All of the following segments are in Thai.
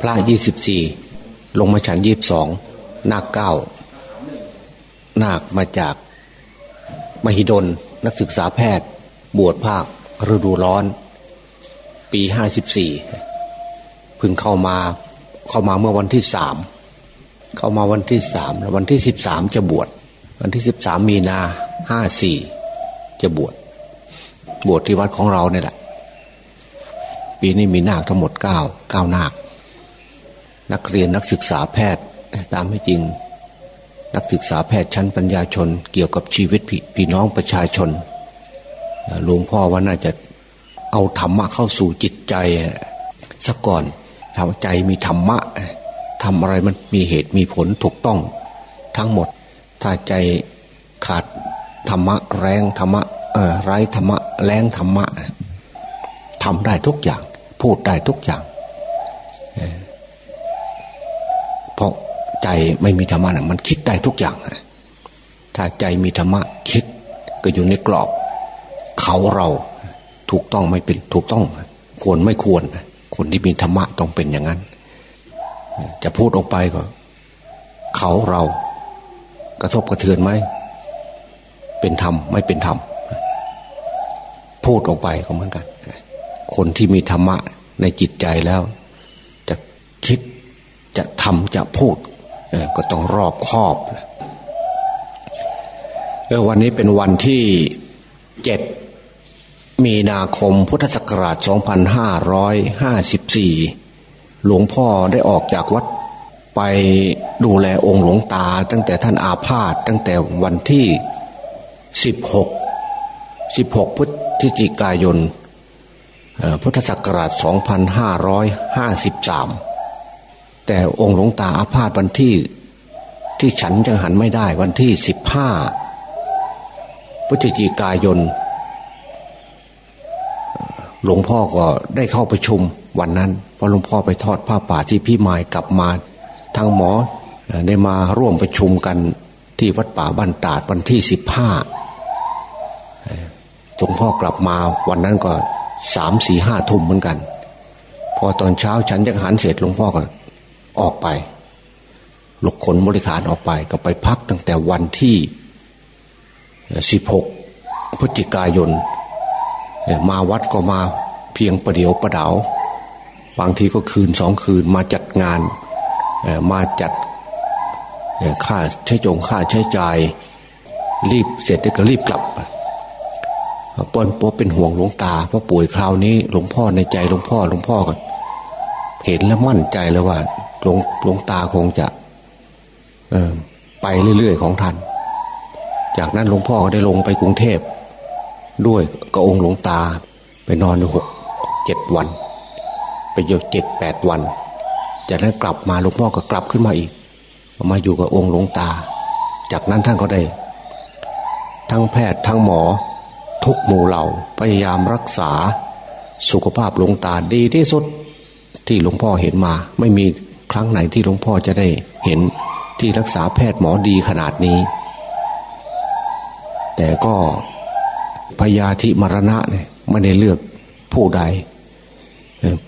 พระยี่สิบสี่ลงมาฉันยี่บสองนาคเก้านาคมาจากมหิดล นักศึกษาแพทย์ บวชภาคฤดูร้อน ปีห้าสิบสี่พึ่งเข้ามาเข้ามาเมื่อวันที่สามเข้ามาวันที่สามแล้ววันที่สิบสามจะบวช วันที่สิบสามมีนาห้าสี่จะบวช บวชที่วัดของเราเนี่ยแหละ ปีนี้มีนาคทั้งหมดเก้าเก้านาค นักเรียนนักศึกษาแพทย์ตามที่จริง นักศึกษาแพทย์ชั้นปัญญาชน เกี่ยวกับชีวิตพี่น้องประชาชนหลวงพ่อว่าน่าจะเอาธรรมะเข้าสู่จิตใจสักก่อนทำใจมีธรรมะทำอะไรมันมีเหตุมีผลถูกต้อง ทั้งหมด ถ้าใจขาดธรรมะแรงธรรมะไร้ธรรมะแรงธรรมะทำได้ทุกอย่าง พูดได้ทุกอย่าง เพราะใจไม่มีธรรมะนะมันคิดได้ทุกอย่างถ้าใจมีธรรมะคิดก็อยู่ในกรอบ เขาเราถูกต้องไม่เป็นถูกต้อง ควรไม่ควรคนที่มีธรรมะต้องเป็นอย่างนั้น จะพูดออกไปก็ เขาเรากระทบกระเทือนไหมเป็นธรรมไม่เป็นธรรมพูดออกไปก็เหมือนกัน คนที่มีธรรมะในจิตใจแล้ว จะคิด จะทำจะพูดก็ต้องรอบคอบวันนี้เป็นวันที่เจ็ดมีนาคมพุทธศักราช 2554 หลวงพ่อได้ออกจากวัดไปดูแลองค์หลวงตา ตั้งแต่ท่านอาพาธตั้งแต่วันที่ 16 16พฤศจิกายนพุทธศักราช 2553 แต่องค์หลวงตาอาพาธวันที่ที่ฉันจังหันไม่ได้วันที่15พฤศจิกายน หลวงพ่อก็ได้เข้าประชุมวันนั้นพอหลวงพ่อไปทอดผ้าป่าที่พี่มายกลับมาทางหมอได้มาร่วมประชุมกันที่วัดป่าบ้านตาดวันที่สิบห้าหลวงพ่อกลับมาวันนั้นก็สามสี่ห้าทุ่มเหมือนกัน พอตอนเช้าฉันจะหันเสร็จหลวงพ่อก็ ออกไปหลกขนบริขารออกไป ก็ไปพักตั้งแต่วันที่สิบหกพฤศจิกายน มาวัดก็มาเพียงประเดียวประดาวบางทีก็คืนสองคืนมาจัดงานมาจัดค่าใช้จงค่าใช้จ่ายรีบเสร็จก็รีบกลับป้อนป้อเป็นห่วงหลวงตาเพราะป่วยคราวนี้หลวงพ่อในใจหลวงพ่อหลวงพ่อก็เห็นแล้วมั่นใจเลยว่า หลวงหลวงตาคงจะไปเรื่อยๆของท่าน จากนั้นหลวงพ่อก็ได้ลงไปกรุงเทพ ด้วยก็องค์หลวงตาไปนอนอยู่หกเจ็ดวัน ไปอยู่เจ็ดแปดวัน จากนั้นกลับมาหลวงพ่อก็กลับขึ้นมาอีก มาอยู่กับองค์หลวงตา จากนั้นท่านก็ได้ ทั้งแพทย์ทั้งหมอ ทุกหมู่เหล่าพยายามรักษาสุขภาพหลวงตาดีที่สุดที่หลวงพ่อเห็นมา ไม่มี ครั้งไหนที่หลวงพ่อจะได้เห็นที่รักษาแพทย์หมอดีขนาดนี้ แต่ก็พยาธิมรณะเนี่ยไม่ได้เลือกผู้ใด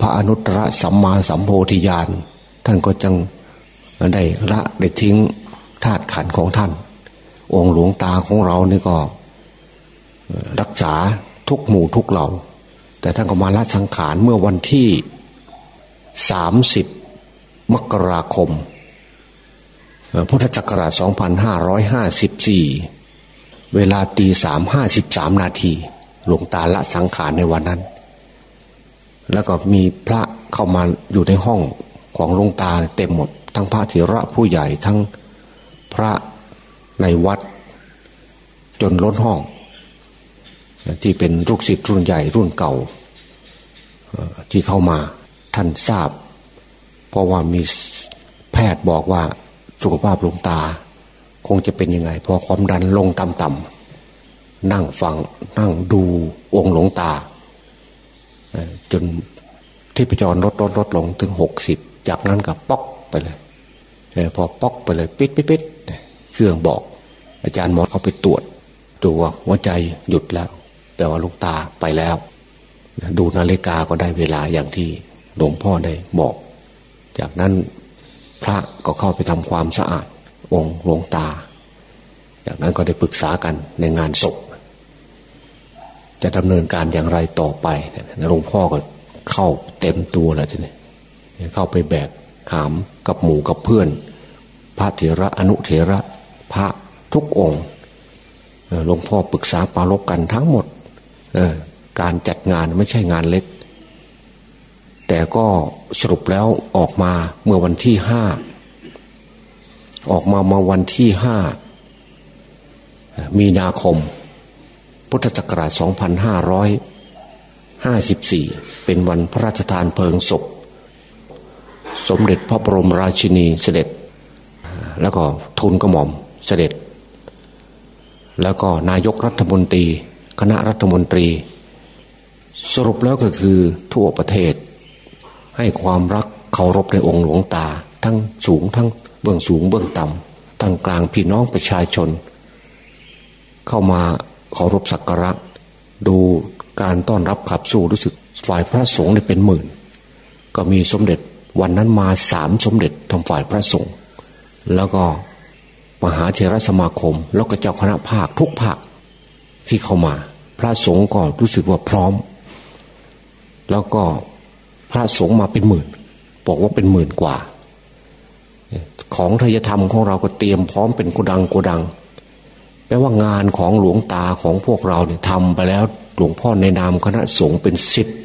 พระอนุตตรสัมมาสัมโพธิญาณ ท่านก็จังได้ละได้ทิ้งธาตุขันของท่าน องค์หลวงตาของเรานี่ก็ รักษาทุกหมู่ทุกเหล่า แต่ท่านก็มาละสังขารเมื่อวันที่สามสิบ มกราคมพุทธศักราช 2554 เวลาตีสามห้าสิบสามนาที หลวงตาละสังขารในวันนั้น แล้วก็มีพระเข้ามาอยู่ในห้องของหลวงตาเต็มหมด ทั้งพระเถระผู้ใหญ่ทั้งพระในวัด จนล้นห้อง ที่เป็นลูกศิษย์รุ่นใหญ่รุ่นเก่า ที่เข้ามาท่านทราบ เพราะว่ามีแพทย์บอกว่าสุขภาพหลวงตา คงจะเป็นยังไง พอความดันลงต่ำๆนั่งฟังนั่งดูองค์หลวงตา จนที่ประจรลดลดลดลงถึงหกสิบจากนั้นก็ป๊อกไปเลยพอป๊อกไปเลยปิดปิดปิดเครื่องบอก อาจารย์หมอเขาไปตรวจตัวหัวใจหยุดแล้ว แต่ว่าลุงตาไปแล้ว ดูนาฬิกาก็ได้เวลาอย่างที่หลวงพ่อได้บอก จากนั้นพระก็เข้าไปทำความสะอาดองค์หลวงตา จากนั้นก็ได้ปรึกษากันในงานศพ จะดำเนินการอย่างไรต่อไปหลวงพ่อก็เข้าเต็มตัวแล้วทีนี้เข้าไปแบกขามกับหมู่กับเพื่อน พระเถระอนุเถระพระทุกองค์หลวงพ่อปรึกษาปารบกันทั้งหมดการจัดงานไม่ใช่งานเล็ก แต่ก็สรุปแล้วออกมาเมื่อวันที่ห้าออกมามาวันที่ห้ามีนาคม พุทธศักราช 2554 เป็นวันพระราชทานเพลิงศพ สมเด็จพระบรมราชินีเสด็จ แล้วก็ทุนกระหม่อมเสด็จ แล้วก็นายกรัฐมนตรี คณะรัฐมนตรี สรุปแล้วก็คือทั่วประเทศ ให้ความรักเคารพในองค์หลวงตา ทั้งสูงทั้งเบื้องสูงเบื้องต่ำตั้งกลางพี่น้องประชาชน เข้ามาเคารพสักการะ ดูการต้อนรับขับสู้รู้สึกฝ่ายพระสงฆ์ได้เป็นหมื่น ก็มีสมเด็จวันนั้นมาสามสมเด็จทางฝ่ายพระสงฆ์แล้วก็มหาเทรสมาคม แล้วก็เจ้าคณะภาคทุกภาคที่เข้ามา พระสงฆ์ก็รู้สึกว่าพร้อม แล้วก็ พระสงฆ์มาเป็นหมื่น บอกว่าเป็นหมื่นกว่า ของทยธรรมของเราก็เตรียมพร้อมเป็นกุดังกุดัง แปลว่างานของหลวงตาของพวกเราเนี่ยทำไปแล้วหลวงพ่อในนามคณะสงฆ์เป็นสิทธิ์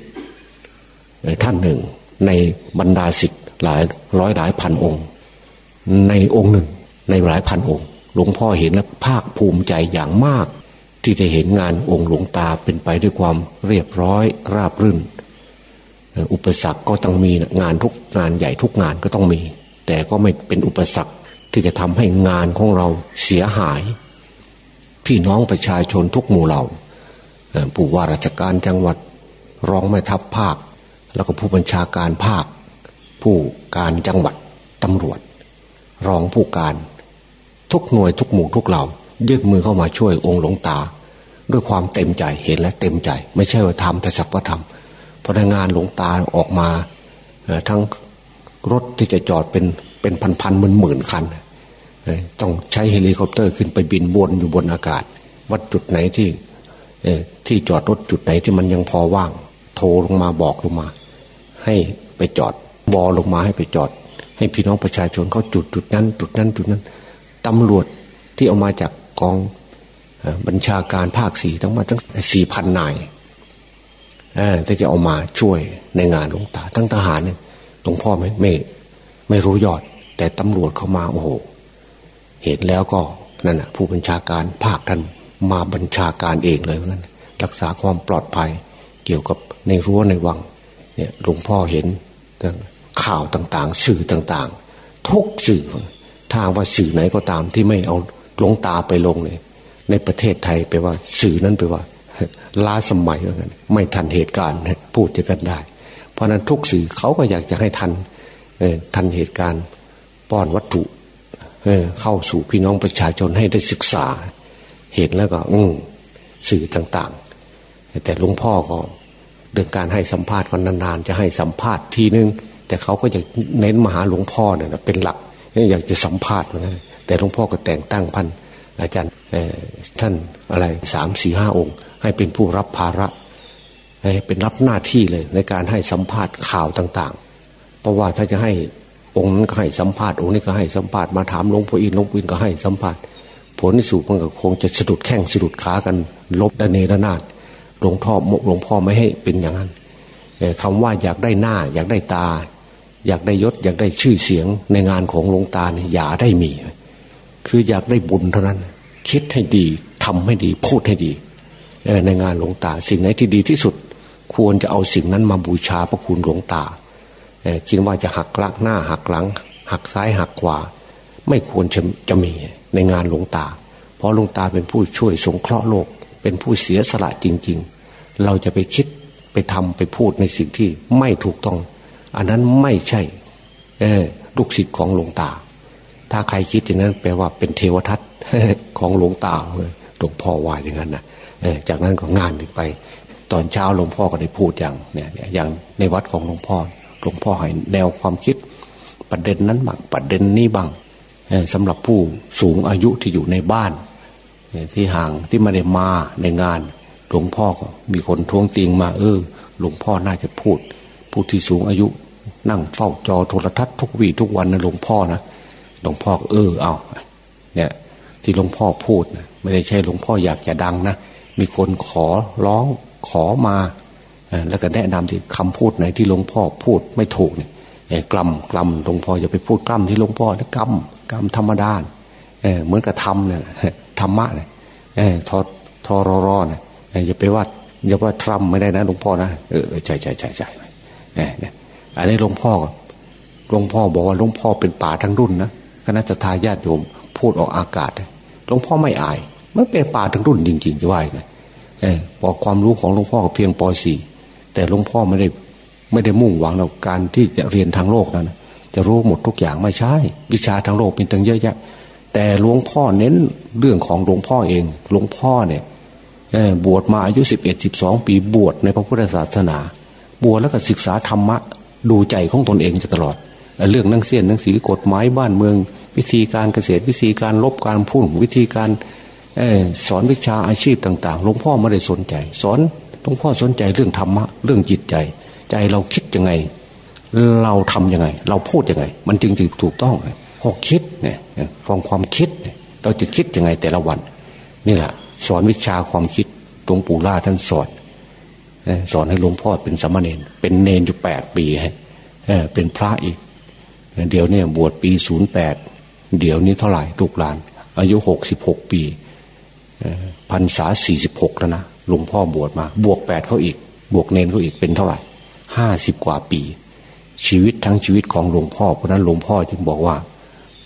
ท่านหนึ่ง ในบรรดาสิทธิ์หลายร้อยหลายพันองค์ ในองค์หนึ่ง ในหลายพันองค์ หลวงพ่อเห็นและภาคภูมิใจอย่างมาก ที่จะเห็นงานองค์หลวงตาเป็นไปด้วยความเรียบร้อยราบรื่น อุปสรรคก็ต้องมีงานทุกงานใหญ่ทุกงานก็ต้องมี แต่ก็ไม่เป็นอุปสรรคที่จะทำให้งานของเราเสียหาย พี่น้องประชาชนทุกหมู่เหล่าผู้ว่าราชการจังหวัดรองแม่ทัพภาค แล้วก็ผู้บัญชาการภาค ผู้การจังหวัดตำรวจ รองผู้การทุกหน่วยทุกหมู่ทุกเหล่ายื่นมือเข้ามาช่วยองค์หลวงตา ด้วยความเต็มใจเห็นและเต็มใจ ไม่ใช่ว่าทำแต่สักว่าทำ เพราะงานหลวงตาออกมาทั้งรถที่จะจอดเป็นเป็นพันพันหมื่นหมื่นคันต้องใช้เฮลิคอปเตอร์ขึ้นไปบินวนอยู่บนอากาศ ว่าจุดไหนที่ที่จอดรถจุดไหนที่มันยังพอว่าง โทรลงมาบอกลงมา ให้ไปจอดบอกลงมาให้ไปจอด ให้พี่น้องประชาชนเขาจุดจุดนั้น จุดนั้นจุดนั้นตำรวจที่เอามาจากกองบัญชาการภาคสี่ทั้งมาทั้งสี่พันนาย ที่จะเอามาช่วยในงานหลวงตา ทั้งทหารเนี่ยหลวงพ่อไม่ไม่ไม่รู้ยอด แต่ตำรวจเข้ามาโอ้โหเห็นแล้วก็นั่นนะผู้บัญชาการภาคท่านมาบัญชาการเองเลยเหมือนกันรักษาความปลอดภัยเกี่ยวกับในรั้วในวัง เนี่ยหลวงพ่อเห็นข่าวต่างๆ สื่อต่างๆ ทุกสื่อถ้าว่าสื่อไหนก็ตามที่ไม่เอาหลวงตาไปลงเนี่ยในประเทศไทยไปว่า สื่อนั้นไปว่า ล้าสมัยเหมือนกันไม่ทันเหตุการณ์พูดจะกันได้ เพราะนั้นทุกสื่อเขาก็อยากจะให้ทันทันเหตุการณ์ป้อนวัตถุเข้าสู่พี่น้องประชาชนให้ได้ศึกษา เห็นแล้วก็อืสื่อต่างๆ แต่หลวงพ่อก็เรื่องการให้สัมภาษณ์กันนานๆ จะให้สัมภาษณ์ทีนึง แต่เขาก็จะเน้นมาหาหลวงพ่อเนี่ยเป็นหลักอยากจะสัมภาษณ์เหมือนกันแต่หลวงพ่อก็แต่งตั้งพัน อาจารย์ท่านอะไรสามสี่ห้าองค์ ให้เป็นผู้รับภาระเป็นรับหน้าที่เลยในการให้สัมภาษณ์ข่าวต่าง ๆ เพราะว่าถ้าจะให้องค์นั้นก็ให้สัมภาษณ์องค์นี้ก็ให้สัมภาษณ์มาถามหลวงพ่ออินหลวงพ่ออินก็ให้สัมภาษณ์ผลที่สุดมันก็คงจะสะดุดแข้งสะดุดขากันลบดเนรนาดหลวงพ่อหลวงพ่อไม่ให้เป็นอย่างนั้นคำว่าอยากได้หน้า อยากได้ตา อยากได้ยศ อยากได้ชื่อเสียงในงานของหลวงตาเนี่ยอย่าได้มี คืออยากได้บุญเท่านั้น คิดให้ดีทำให้ดี พูดให้ดีในงานหลวงตา สิ่งไหนที่ดีที่สุด ควรจะเอาสิ่งนั้นมาบูชาพระคุณหลวงตาคิดว่าจะหักลักหน้าหักหลัง หักซ้ายหักขวา ไม่ควรจะจะมีในงานหลวงตา เพราะหลวงตาเป็นผู้ช่วยสงเคราะห์โลก เป็นผู้เสียสละจริง ๆ เราจะไปคิดไปทำไปพูดในสิ่งที่ไม่ถูกต้อง อันนั้นไม่ใช่ลูกศิษย์ของหลวงตา ถ้าใครคิดอย่างนั้น แปลว่าเป็นเทวทัตของหลวงตาหลวงพ่อว่าอย่างนั้นนะจากนั้นก็งานไป ตอนเช้าหลวงพ่อก็ได้พูดอย่างเนี่ยอย่างในวัดของหลวงพ่อหลวงพ่อให้แนวความคิดประเด็นนั้นบ้างประเด็นนี้บ้างสำหรับผู้สูงอายุที่อยู่ในบ้านที่ห่างที่ไม่ได้มาในงาน หลวงพ่อก็มีคนท้วงติงมา เออ หลวงพ่อน่าจะพูด ผู้ที่สูงอายุ นั่งเฝ้าจอโทรทัศน์ทุกวี่ทุกวันนะหลวงพ่อนะ หลวงพ่อเออเอาเนี่ย ที่หลวงพ่อพูดนะไม่ได้ใช่หลวงพ่ออยากจะดังนะมีคนขอร้องขอมาแล้วก็แนะนำที่คำพูดไหนที่หลวงพ่อพูดไม่ถูกเนี่ยกลัมกลัมหลวงพ่ออย่าไปพูดกลัมที่หลวงพ่อนะกลัมกลัมธรรมดาเหมือนกับธรรมเนี่ยธรรมะเนี่ยทอทอรอรอเนี่ยอย่าไปว่าอย่าว่าทรัมไม่ได้นะหลวงพ่อนะเออใช่ใช่ใช่ใช่เนี่ยอันนี้หลวงพ่อหลวงพ่อบอกว่าหลวงพ่อเป็นป่าทั้งรุ่นนะ คณะทาญาติโยมพูดออกอากาศหลวงพ่อไม่อาย มันเป็นป่าทั้งรุ่นจริงๆจะว่าไงเออบอกความรู้ของหลวงพ่อเพียงปสี่แต่หลวงพ่อไม่ได้ไม่ได้มุ่งหวังเราการที่จะเรียนทางโลกนั้นจะรู้หมดทุกอย่างไม่ใช่ วิชาทางโลกเป็นตั้งเยอะแยะ แต่หลวงพ่อเน้นเรื่องของหลวงพ่อเอง หลวงพ่อเนี่ยบวชมาอายุสิบเอ็ดสิบสองปีบวชในพระพุทธศาสนา บวชแล้วก็ศึกษาธรรมะ ดูใจของตนเองจะตลอด เรื่องนังเสียนหนังสือกฎหมายบ้านเมือง วิธีการเกษตรวิธีการลบการพูดวิธีการสอนวิชาอาชีพต่าง ๆ หลวงพ่อไม่ได้สนใจ สอนหลวงพ่อสนใจเรื่องธรรมะเรื่องจิตใจ ใจเราคิดยังไง เราทํำยังไง เราพูดยังไง มันจึงจะถูกต้องพอคิดเนี่ยฟังความคิด เราจะคิดยังไงแต่ละวัน นี่แหละสอนวิชาความคิดหลวงปู่ล่าท่านสอนสอนให้หลวงพ่อเป็นสมณเณรเป็นเนนอยู่แปดปีฮะเป็นพระอีก เดี๋ยวนี้บวชปีศูนย์แปดเดี๋ยวนี้เท่าไหร่ลูกหลาน อายุหกสิบหกปีพรรษาสี่สิบหกแล้วนะหลวงพ่อบวชมา บวกแปดเขาอีก บวกเนนเขาอีกเป็นเท่าไหร่ห้าสิบกว่าปี ชีวิตทั้งชีวิตของหลวงพ่อเพราะนั้นหลวงพ่อจึงบอกว่า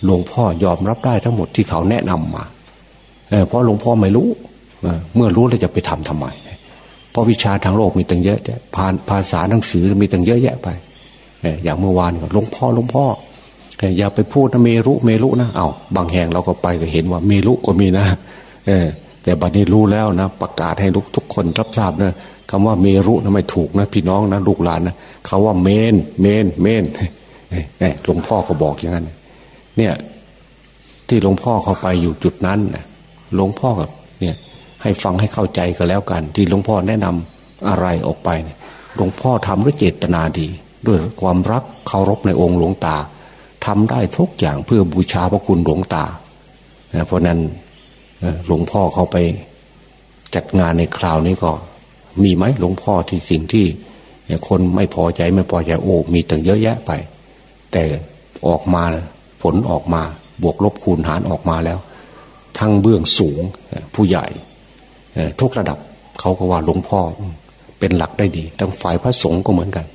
หลวงพ่อยอมรับได้ทั้งหมดที่เขาแนะนำมาเพราะหลวงพ่อไม่รู้เมื่อรู้แล้วจะไปทำทำไมเพราะวิชาทางโลกมีตั้งเยอะแยะผ่านภาษาหนังสือมีตั้งเยอะแยะไป อย่างเมื่อวานหลวงพ่อหลวงพ่ออย่าไปพูดนะเมรุเมรุนะเอาบางแห่งเราก็ไปก็เห็นว่าเมรุก็มีนะเออแต่บัดนี้รู้แล้วนะ ประกาศให้ลูกทุกคนรับทราบนะคำว่าเมรุนะไม่ถูกนะ พี่น้องนะลูกหลานนะเขาว่าเมน เมน เมนเนี่ยหลวงพ่อก็บอกอย่างนั้น เนี่ย ที่หลวงพ่อเขาไปอยู่จุดนั้นหลวงพ่อกับเนี่ย ให้ฟังให้เข้าใจก็แล้วกัน ที่หลวงพ่อแนะนำอะไรออกไปหลวงพ่อทำด้วยเจตนาดี ด้วยความรักเคารพในองค์หลวงตาทำได้ทุกอย่างเพื่อบูชาพระคุณหลวงตา เพราะนั้นหลวงพ่อเขาไปจัดงานในคราวนี้ก็มีไหมหลวงพ่อที่สิ่งที่คนไม่พอใจไม่พอใจโอ้มีตั้งเยอะแยะไป แต่ออกมาผลออกมาบวกลบคูณหารออกมาแล้ว ทั้งเบื้องสูงผู้ใหญ่ทุกระดับเขาก็ว่าหลวงพ่อเป็นหลักได้ดีทั้งฝ่ายพระสงฆ์ก็เหมือนกัน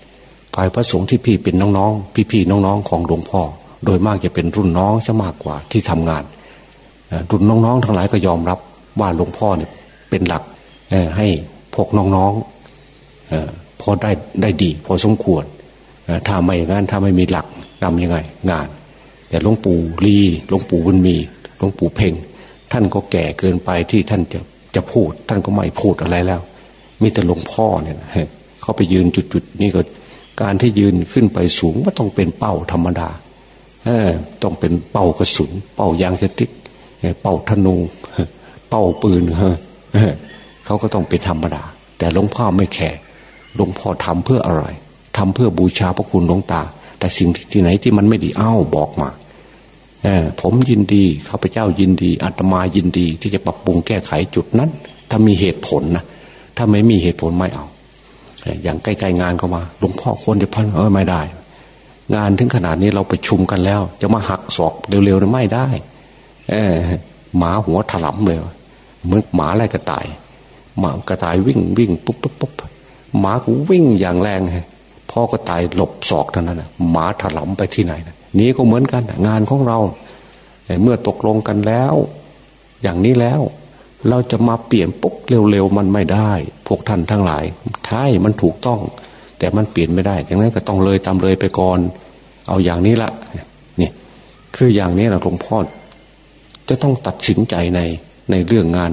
ฝ่ายพระสงฆ์ที่พี่เป็นน้องๆ พี่ๆน้องๆ ของหลวงพ่อ โดยมากจะเป็นรุ่นน้องซะมากกว่าที่ทำงานรุ่นน้องๆ ทั้งหลายก็ยอมรับว่าหลวงพ่อเนี่ยเป็นหลักให้พวกน้องๆพอได้ได้ดี พอสมควรถ้าไม่งานถ้าไม่มีหลักนำยังไง งาน แต่หลวงปู่ลีหลวงปู่บุญมีหลวงปู่เพ่งท่านก็แก่เกินไปที่ท่านจะจะพูด ท่านก็ไม่พูดอะไรแล้ว มีแต่หลวงพ่อเนี่ยเขาไปยืนจุดๆนี่ก็ การที่ยืนขึ้นไปสูงก็ต้องเป็นเป้าธรรมดาต้องเป็นเป้ากระสุน เป้ายางสติ๊กเป้าธนูเป้าปืนเขาก็ต้องเป็นธรรมดา แต่หลวงพ่อไม่แข่หลวงพ่อทำเพื่ออะไรทำเพื่อบูชาพระคุณหลวงตา แต่สิ่งที่ไหนที่มันไม่ดีเอ้าบอกมาผมยินดีข้าพเจ้ายินดีอาตมายินดี ที่จะปรับปรุงแก้ไขจุดนั้น ถ้ามีเหตุผลนะถ้าไม่มีเหตุผลไม่เอา อย่างใกล้ๆงานเข้ามาหลวงพ่อควรจะพันเออไม่ได้ งานถึงขนาดนี้เราไปชุมกันแล้ว จะมาหักศอกเร็วๆไม่ได้ เออหมาหัวถลำเลยเหมือนหมาอะไรกระต่ายหมากระต่ายวิ่งวิ่งปุ๊บปุ๊บปุ๊บหมากูวิ่งอย่างแรงฮะพ่อกระต่ายหลบศอกเท่านั้นนะหมาถลำไปที่ไหนนะนี้ก็เหมือนกันงานของเราเมื่อตกลงกันแล้ว อย่างนี้แล้ว เราจะมาเปลี่ยนปุ๊บเร็วๆมันไม่ได้ พวกท่านทั้งหลายใช่มันถูกต้อง แต่มันเปลี่ยนไม่ได้อย่างนั้นก็ต้องเลยตามเลยไปก่อน เอาอย่างนี้ละนี่คืออย่างนี้นะหลวงพ่อจะต้องตัดสินใจในในเรื่องงาน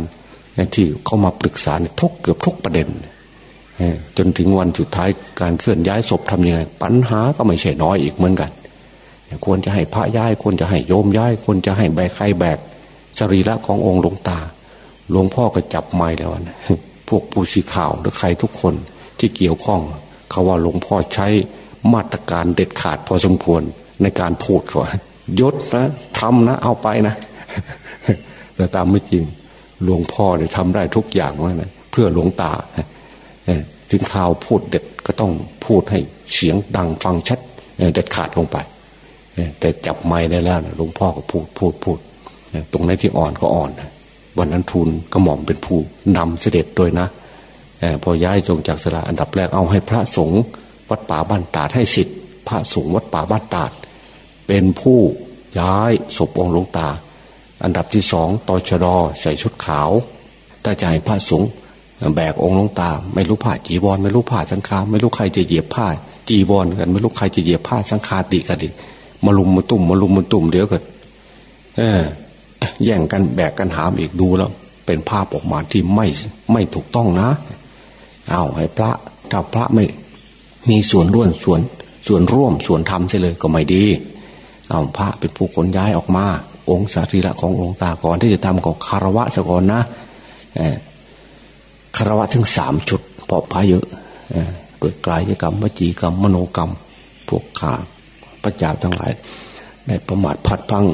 ที่เขามาปรึกษาทุกเกือบทุกประเด็นจนถึงวันสุดท้ายการเคลื่อนย้ายศพทำยังไงปัญหาก็ไม่ใช่น้อยอีกเหมือนกัน ควรจะให้พระย้ายควรจะให้โยมย้ายควรจะให้แบกใครแบกสรีระขององค์หลวงตา หลวงพ่อก็จับไม้แล้วนะพวกผู้สีข่าวหรือใครทุกคนที่เกี่ยวข้อง เขาว่าหลวงพ่อใช้มาตรการเด็ดขาดพอสมควรในการพูดก่อนยศนะทำนะ เอาไปนะ แต่ตามไม่จริงหลวงพ่อเนี่ยทำได้ทุกอย่างว่านะเพื่อหลวงตาถึงข่าวพูดเด็ดก็ต้องพูดให้เสียงดังฟังชัดเด็ดขาดลงไปแต่จับไม้ได้แล้วหลวงพ่อก็พูดพูดพูด ตรงไหนที่อ่อนก็อ่อน วันนั้นทูลกระหม่อมเป็นผู้นำเสด็จโดยนะพอย้ายจงจากสระอันดับแรกเอาให้พระสงฆ์วัดป่าบ้านตาดให้สิทธิ์พระสงฆ์วัดป่าบ้านตาด เป็นผู้ย้ายศพองค์หลวงตา อันดับที่สองตอชดอใส่ชุดขาวถ้าจะให้พระสงฆ์แบกองค์หลวงตา ไม่รู้ผ้าจีวรไม่รู้ผ้าสังฆาไม่รู้ใครจะเหยียบผ้าจีวรกัน ไม่รู้ใครจะเหยียบผ้าสังฆาติกันดิมาลุมมาตุ่มมาลุมมาตุ่มเดี๋ยวกันเออ แย่งกันแบกกันหามอีกดูแล้ว เป็นภาพออกมาที่ไม่ไม่ถูกต้องนะ เอาให้พระถ้าพระไม่มีส่วนร่วมส่วนส่วนร่วมส่วนทำใช่เลยก็ไม่ดี เอาพระเป็นผู้ขนย้ายออกมา องค์สารีระขององค์ตาก่อนที่จะทำก็คารวะสก่อนนะคารวะถึงสามชุดเพราะพระเยอะโดยกายกรรมวจีกรรมมโนกรรม พวกขาพระจ้าทั้งหลาย ได้ประมาทพัดพัง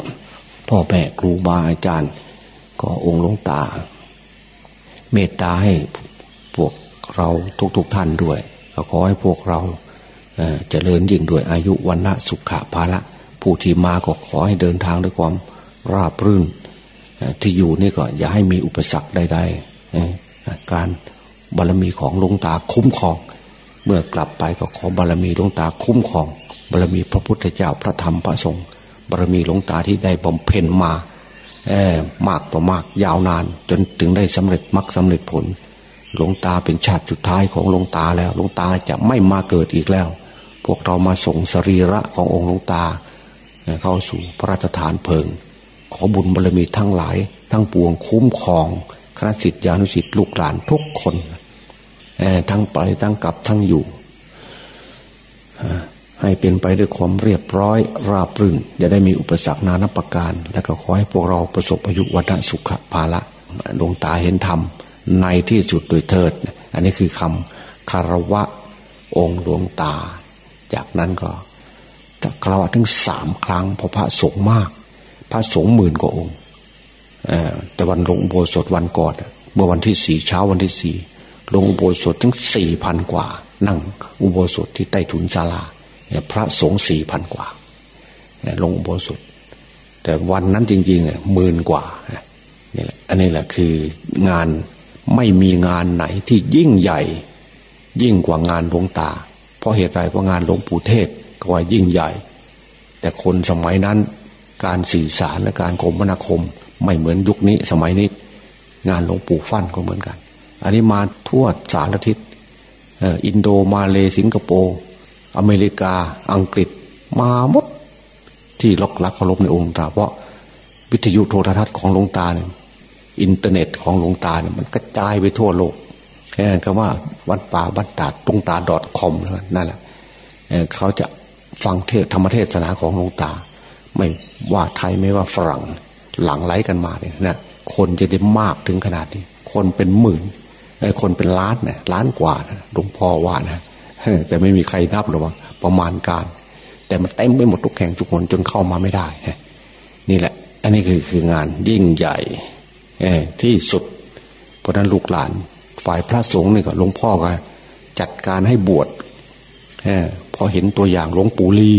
พ่อแม่ครูบาอาจารย์ ก็องค์หลวงตา เมตตาให้พวกเราทุกๆทท่านด้วยก็ขอให้พวกเราเจริญยิ่งด้วยอายุวันละสุขะภาละ ผู้ที่มาก็ขอให้เดินทางด้วยความราบรื่น ที่อยู่นี่ก็อย่าให้มีอุปสรรคใดๆการบารมีของหลวงตาคุ้มครอง เมื่อกลับไปก็ขอบารมีหลวงตาคุ้มครองบารมีพระพุทธเจ้าพระธรรมพระสงฆ์ บารมีหลวงตาที่ได้บำเพ็ญมาเออมากต่อมากยาวนาน จนถึงได้สำเร็จมรรคสาเร็จผล หลวงตาเป็นชาติสุดท้ายของหลวงตาแล้วหลวงตาจะไม่มาเกิดอีกแล้ว พวกเรามาส่งสรีระขององค์หลวงตา เข้าสู่พระราชฐานเพลิง ขอบุญบารมีทั้งหลาย ทั้งปวงคุ้มครองคณะสิทธิานุสิทธิลูกหลานทุกคนทั้งไปทั้งกลับทั้งอยู่ ให้เป็นไปด้วยความเรียบร้อยราบรื่นอย่าได้มีอุปสรรคนานับประการ และก็ขอให้พวกเราประสบอายุวัฏสุขภาละดวงตาเห็นธรรมในที่สุดโดยเทิด อันนี้คือคำคารวะองค์ดวงตา จากนั้นก็คารวะถึงสามครั้ง เพอพระสงฆ์มาก พระสงฆ์หมื่นกว่าองค์แต่วันลงโบสถวันก่อนเมื่อวันที่สี่เช้าวันที่สี่ลงโบสถถึงสี่พันกว่า นั่งอุโบสถที่ใต้ถุนศาลา พระสงฆ์สี่พันกว่าลงอุโบสถแต่วันนั้นจริงๆเนี่ยหมื่นกว่านี่แหละอันนี้แหละคืองานไม่มีงานไหนที่ยิ่งใหญ่ ยิ่งกว่างานหลวงตา เพราะเหตุไรเพราะงานหลวงปู่เทศก็ว่ายิ่งใหญ่ แต่คนสมัยนั้นการสื่อสารและการคมนาคม ไม่เหมือนยุคนี้สมัยนี้ งานหลวงปู่ฟั่นก็เหมือนกัน อันนี้มาทั่วสารทิศอินโดมาเลสิงคโปร์ อเมริกาอังกฤษมาหมดที่ล็อกลักเคารพในองค์ตา เพราะวิทยุโทรทัศน์ของหลวงตาเนี่ยอินเทอร์เน็ตของหลวงตาเนี่ยมันกระจายไปทั่วโลกแค่คำว่าวัดป่าบัดตาตรงตาดอทคอมนั่นแหละเขาจะฟังเทศธรรมเทศนาของหลวงตา ไม่ว่าไทยไม่ว่าฝรั่งหลังไหลกันมาเนี่ยนะคนจะได้มากถึงขนาดนี้ คนเป็นหมื่นคนเป็นล้านเนี่ยล้านกว่าหลวงพ่อว่านะ แต่ไม่มีใครนับหรอกว่าประมาณการ แต่มันเต็มไปหมดทุกแห่งทุกคนจนเข้ามาไม่ได้นี่แหละ อันนี้คือคืองานยิ่งใหญ่ที่สุด เพราะนั้นลูกหลานฝ่ายพระสงฆ์นี่ก็หลวงพ่อก็จัดการให้บวชพอเห็นตัวอย่างหลวงปู่ลี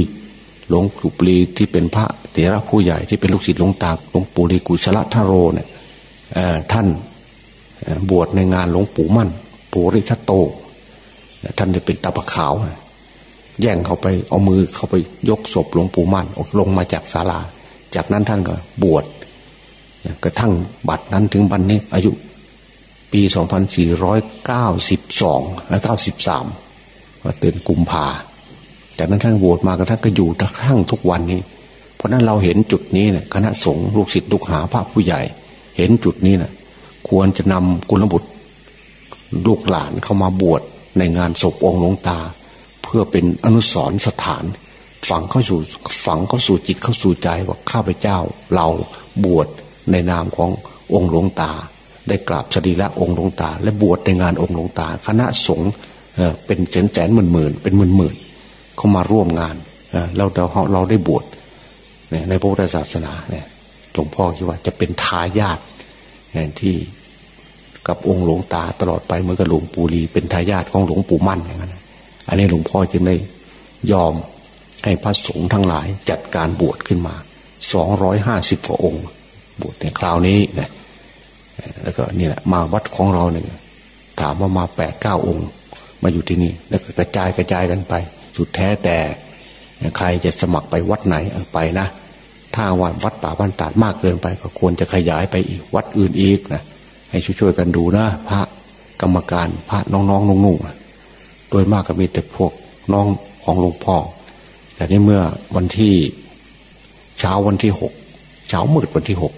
หลวงปู่ลีที่เป็นพระเถระผู้ใหญ่ที่เป็นลูกศิษย์หลวงตาหลวงปู่ลีกุศละทโรเนี่ยท่านบวชในงานหลวงปู่มั่นปู่ริทัตโต ท่านจะเป็นตาปะขาว แย่งเขาไปเอามือเขาไปยกศพหลวงปู่มั่นออกลงมาจากศาลา จากนั้นท่านก็บวชกระทั่งบัดนั้นถึงบันนี้อายุปีสองพันสี่ร้อยเก้าสิบสองและเก้าสิบสามก็เตือนกุมภาจากนั้นท่านบวชมากระทั่งก็อยู่กระทั้งทุกวันนี้ เพราะนั้นเราเห็นจุดนี้เนี่ยคณะสงฆ์ลูกศิษย์ลูกหาพระผู้ใหญ่ เห็นจุดนี้นะ่ะ ควรจะนำกุลบุตร ลูกหลานเข้ามาบวช ในงานศพองค์หลวงตา เพื่อเป็นอนุสรสถาน ฝังเข้าสู่ฝังเข้าสู่จิตเข้าสู่ใจว่าข้าพเจ้าเราบวชในนามขององค์หลวงตา ได้กราบสรีระองค์หลวงตา และบวชในงานองค์หลวงตา คณะสงฆ์เป็นแสนแสนหมื่นหมื่นเป็นหมื่นหมื่นเขามาร่วมงานแล้วเราเราได้บวชในพระพุทธศาสนาเนี่ยหลวงพ่อคิดว่าจะเป็นทายาทที่ กับองค์หลวงตาตลอดไปเหมือนกับหลวงปู่ลีเป็นทายาทของหลวงปู่มั่นอย่างนั้นอันนี้หลวงพ่อจึงได้ยอมให้พระสงฆ์ทั้งหลายจัดการบวชขึ้นมาสองร้อยห้าสิบกว่าองค์ บวชในคราวนี้นะแล้วก็นี่แหละมาวัดของเราเนี่ยถามว่ามาแปดเก้าองค์ มาอยู่ที่นี่ แล้วก็กระจายกระจายกันไป สุดแท้แต่ใครจะสมัครไปวัดไหนไปนะ ถ้าวัดวัดป่าบ้านตาดมากเกินไป ก็ควรจะขยายไปอีกวัดอื่นอีกนะ ให้ช่วยๆกันดูนะพระกรรมการพระน้องๆนุ่งๆโดยมากก็มีแต่พวกน้องของหลวงพ่อ แต่นี่เมื่อวันที่เช้าวันที่หกเช้ามืดวันที่หก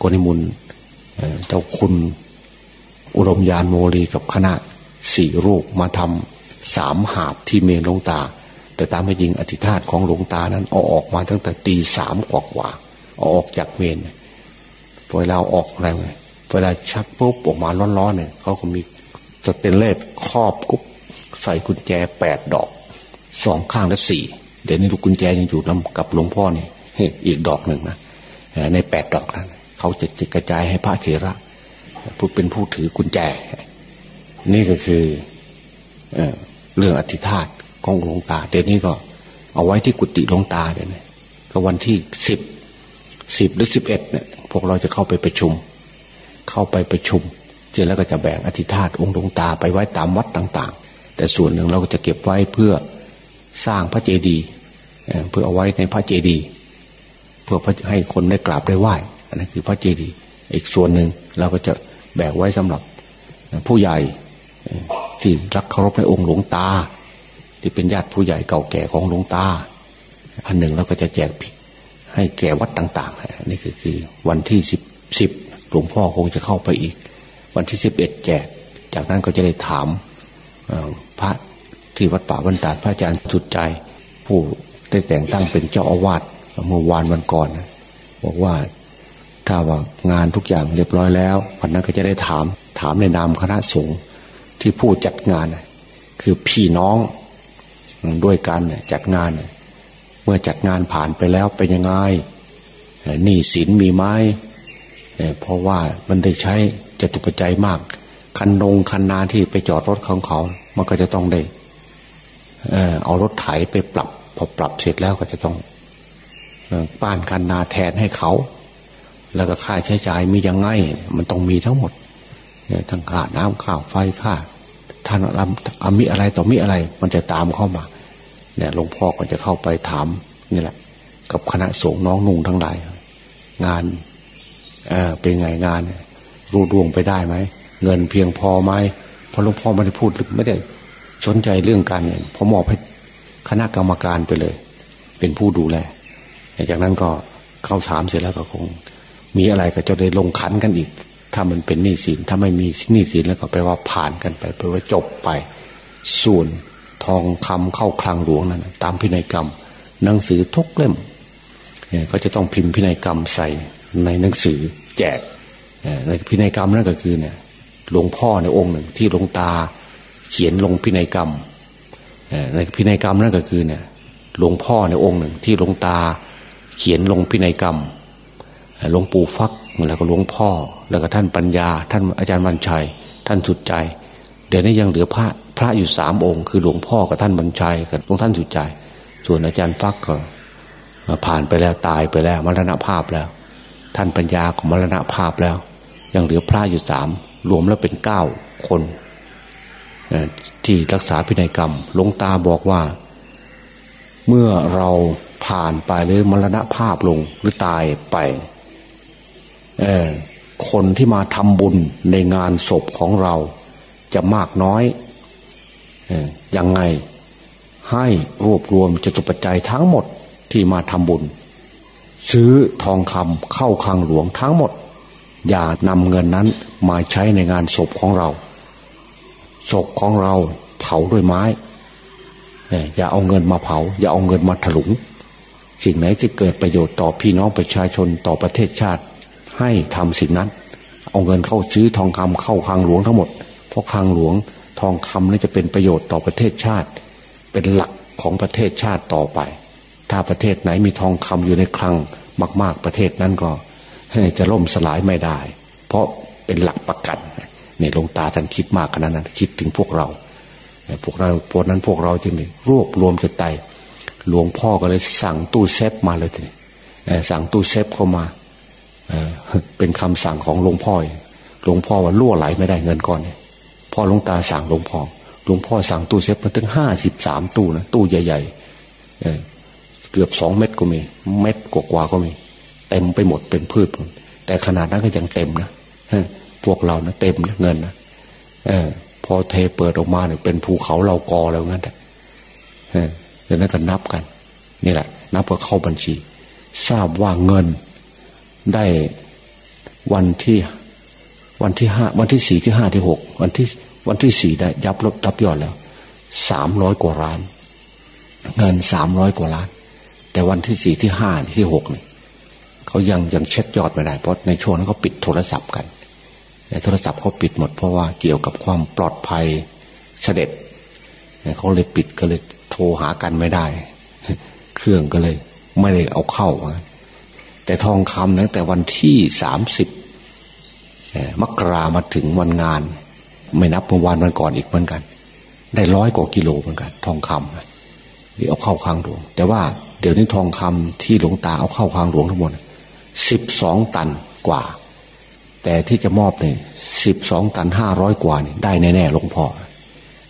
กนิมุนเจ้าคุณอุรมยานโมลีกับคณะสี่รูปมาทำสามหาบที่เมนหลวงตา แต่ตามไม่จริงอธิษฐานของหลวงตานั้นเอาออกมาตั้งแต่ตีสามกว่าๆออกจากเมนพอเราออกอะไรไง เวลาชักปุ๊บออกมาร้อนๆเนี่ยเขาก็มีสเตนเลสครอบกุ๊บใส่กุญแจแปดดอกสองข้างและสี่เดี๋ยวนี้ลูกกุญแจยังอยู่นำกับหลวงพ่อนี่อีกดอกหนึ่งนะในแปดดอกนั้นเขาจะจะกระจายให้พระเถระผู้เป็นผู้ถือกุญแจ นี่ก็คือเอเรื่องอธิษฐานของหลวงตา เดี๋ยวนี้ก็ เอาไว้ที่กุฏิหลวงตาเดี๋ยวนี้ก็วันที่สิบสิบหรือสิบเอ็ดเนี่ยพวกเราจะเข้าไปประชุม เข้าไปประชุมเจแล้วก็จะแบ่งอธิธาตองค์ดวงตาไปไว้ตามวัดต่าง ๆ แต่ส่วนหนึ่งเราก็จะเก็บไว้เพื่อสร้างพระเจดีย์เพื่อเอาไว้ในพระเจดีย์เพื่อให้คนได้กราบได้ไหว้อันนั้นคือพระเจดีย์อีกส่วนหนึ่งเราก็จะแบ่งไว้สำหรับผู้ใหญ่ที่รักเคารพในองค์หลวงตา ที่เป็นญาติผู้ใหญ่เก่าแก่ของหลวงตา อันหนึ่งเราก็จะแจกให้แก่วัดต่าง ๆ นี่คือคือวันที่สิบสิบ หลวงพ่อคงจะเข้าไปอีก วันที่สิบเอ็ดแจก จากนั้นก็จะได้ถามพระที่วัดป่าบรรดาพระอาจารย์สุดใจ ผู้ได้แต่งตั้งเป็นเจ้าอาวาสเมื่อวานวันก่อนบอกว่าถ้าว่างานทุกอย่างเรียบร้อยแล้ววันนั้นก็จะได้ถามถามในนามคณะสงฆ์ที่ผู้จัดงานคือพี่น้องด้วยกันจัดงาน เมื่อจัดงานผ่านไปแล้วเป็นยังไงหนี้สินมีไหม เพราะว่ามันได้ใช้จตุปัจจัยมาก คันนงคันนาที่ไปจอดรถของเขา มันก็จะต้องได้เอารถไถไปปรับ พอปรับเสร็จแล้วก็จะต้องป้านคันนาแทนให้เขา แล้วก็ค่าใช้จ่ายมียังไง มันต้องมีทั้งหมดทั้งค่าน้ำค่าไฟค่าท่านอามีอะไรต่อมีอะไร มันจะตามเข้ามาเนี่ยหลวงพ่อก็จะเข้าไปถามนี่แหละ กับคณะสงฆ์น้องนุ่งทั้งหลาย งาน เออเป็นไงงานรู้ดวงไปได้ไหมเงินเพียงพอไหมพอหลวงพ่อไม่ได้พูดไม่ได้สนใจเรื่องการเงินพอมอบให้คณะกรรมการไปเลย เป็นผู้ดูแลจากนั้นก็เข้าถามเสร็จแล้วก็คง มีอะไรก็จะได้ลงขันกันอีก ถ้ามันเป็นหนี้สินถ้าไม่มีหนี้สินแล้วก็ไปว่าผ่านกันไปไปว่าจบไป ส่วนทองคำเข้าคลังหลวงนั้นตามพินัยกรรม หนังสือทุกเล่มก็จะต้องพิมพ์พินัยกรรมใส่ ในหนังสือแจกในพินัยกรรมนั่นก็คือเนี่ยหลวงพ่อในองค์หนึ่งที่หลวงตาเขียนลงพินัยกรรมในพินัยกรรมนั่นก็คือเนี่ยหลวงพ่อในองค์หนึ่งที่หลวงตาเขียนลงพินัยกรรมหลวงปู่ฟักแล้วก็หลวงพ่อ แล้วก็ท่านปัญญา ท่านอาจารย์บรรชัย ท่านสุดใจ เดี๋ยวนี้ยังเหลือพระพระอยู่สามองค์ คือหลวงพ่อกับท่านบรรชัยกับหลวงท่านสุดใจ ส่วนอาจารย์ฟักก็ผ่านไปแล้วตายไปแล้วมรณภาพแล้ว ท่านปัญญาของมรณภาพแล้ว ยังเหลือพระอยู่สามรวมแล้วเป็นเก้าคนที่รักษาพินัยกรรมลงตาบอกว่า เมื่อเราผ่านไปหรือมรณภาพลงหรือตายไปคนที่มาทำบุญในงานศพของเราจะมากน้อยอยังไงให้รวบรวมจตุปัจจัยทั้งหมดที่มาทำบุญ ซื้อทองคำเข้าคลังหลวงทั้งหมด อย่านำเงินนั้นมาใช้ในงานศพของเราศพของเราเผาด้วยไม้ อย่าเอาเงินมาเผา อย่าเอาเงินมาถลุง สิ่งไหนที่เกิดประโยชน์ต่อพี่น้องประชาชนต่อประเทศชาติ ให้ทำสิ่งนั้น เอาเงินเข้าซื้อทองคำเข้าคลังหลวงทั้งหมด เพราะคลังหลวงทองคำนี่จะเป็นประโยชน์ต่อประเทศชาติ เป็นหลักของประเทศชาติต่อไป ถ้าประเทศไหนมีทองคำอยู่ในคลังมาก ๆประเทศนั้นก็จะล่มสลายไม่ได้ เพราะเป็นหลักประกันเนี่ยลงตาท่านคิดมากขนาดนั้น คิดถึงพวกเราพวกเราพวกนั้นพวกเราจึงรวบรวมจะไตหลวงพ่อก็เลยสั่งตู้เซฟมาเลยทีนี้สั่งตู้เซฟเข้ามาเป็นคำสั่งของหลวงพ่อหลวงพ่อว่าล่วไหลไม่ได้เงินก่อนเนี่ยพ่อหลวงตาสั่งหลวงพ่อหลวงพ่อสั่งตู้เซฟมาถึงห้าสิบสามตู้นะตู้ใหญ่ๆ เกือบสองเม็ดก็มี เม็ดกว่าก็มี เต็มไปหมดเป็นพืชแต่ขนาดนั้นก็ยังเต็มนะพวกเรานะเต็มเงินนะพอเทเปิดออกมาเนี่ยเป็นภูเขาเรากอแล้วงั้นเออแล้วนั้นก็นับกัน นี่แหละ นับก็เข้าบัญชี ทราบว่าเงินได้วันที่ วันที่ห้าวันที่สี่ที่ห้าที่หกวันที่วันที่สี่ได้ยับลบยับยอดแล้วสามร้อยกว่าล้าน เงินสามร้อยกว่าล้าน แต่วันที่สี่ที่ห้าที่หกนี่เขายังยังเช็คยอดไม่ได้เพราะในช่วงนั้นเขาปิดโทรศัพท์กันแต่โทรศัพท์เขาปิดหมดเพราะว่าเกี่ยวกับความปลอดภัยเสด็จเขาเลยปิดก็เลยโทรหากันไม่ได้ เครื่องก็เลย ไม่ได้เอาเข้า แต่ทองคำตั้งแต่วันที่สามสิบมกรามาถึงวันงาน ไม่นับเมื่อวานวันก่อนอีกเหมือนกัน ได้ร้อยกว่ากิโลเหมือนกัน ทองคำที่เอาเข้าคางหลวงแต่ว่า เดี๋ยวนี้ทองคำที่หลวงตาเอาเข้าคางหลวงทั้งหมดสิบสองตันกว่า แต่ที่จะมอบเนี่ยสิบสองตันห้าร้อยกว่านี่ได้แน่ๆหลวงพ่อ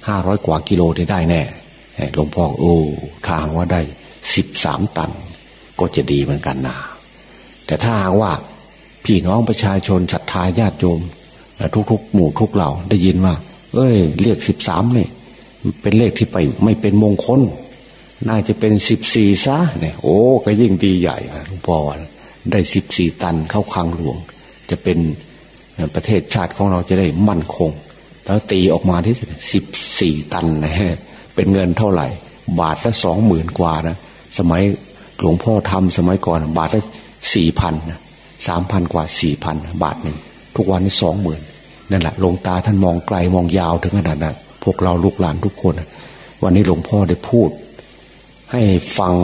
ห้าร้อยกว่ากิโลนี่ได้แน่หลวงพ่อโอ้ทางว่าได้สิบสามตัน ก็จะดีเหมือนกันนะแต่ถ้าหากว่าพี่น้องประชาชนศรัทธาญาติโยมทุกๆ หมู่ทุกเหล่าได้ยินว่า เอ้ย เลขสิบสามเนี่ยเป็นเลขที่ไปไม่เป็นมงคล น่าจะเป็นสิบสี่ซะเนี่ยโอ้ก็ยิ่งดีใหญ่หลวงพ่อได้สิบสี่ตันเข้าคลังหลวง จะเป็นประเทศชาติของเราจะได้มั่นคง แล้วตีออกมาที่สิบสี่ตันนะฮะเป็นเงินเท่าไหร่ บาทละสองหมื่นกว่านะสมัยหลวงพ่อทำสมัยก่อน บาทละสี่พันนะสามพันกว่าสี่พันบาทหนึ่งทุกวันนี้สองหมื่นนั่นแหละหลวงตาท่านมองไกลมองยาวถึงขนาดนั้นพวกเราลูกหลานทุกคน วันนี้หลวงพ่อได้พูด ให้ฟัง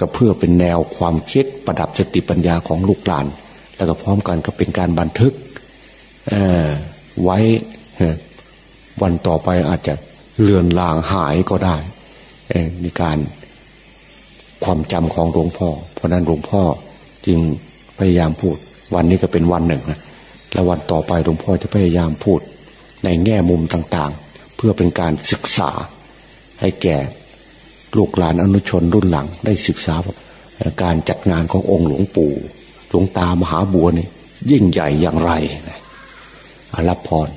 ก็เพื่อเป็นแนวความคิดประดับสติปัญญาของลูกหลาน แล้วก็พร้อมกันก็เป็นการบันทึกไว้วันต่อไปอาจจะเลือนลางหายก็ได้ในการความจำของหลวงพ่อ เพราะนั้นหลวงพ่อจึงพยายามพูด วันนี้ก็เป็นวันหนึ่งนะแล้ววันต่อไปหลวงพ่อจะพยายามพูด ในแง่มุมต่างๆ เพื่อเป็นการศึกษาให้แก่ ลูกหลานอนุชนรุ่นหลังได้ศึกษาการจัดงานขององค์หลวงปู่ หลวงตามหาบัวนี่ยิ่งใหญ่อย่างไรรับพร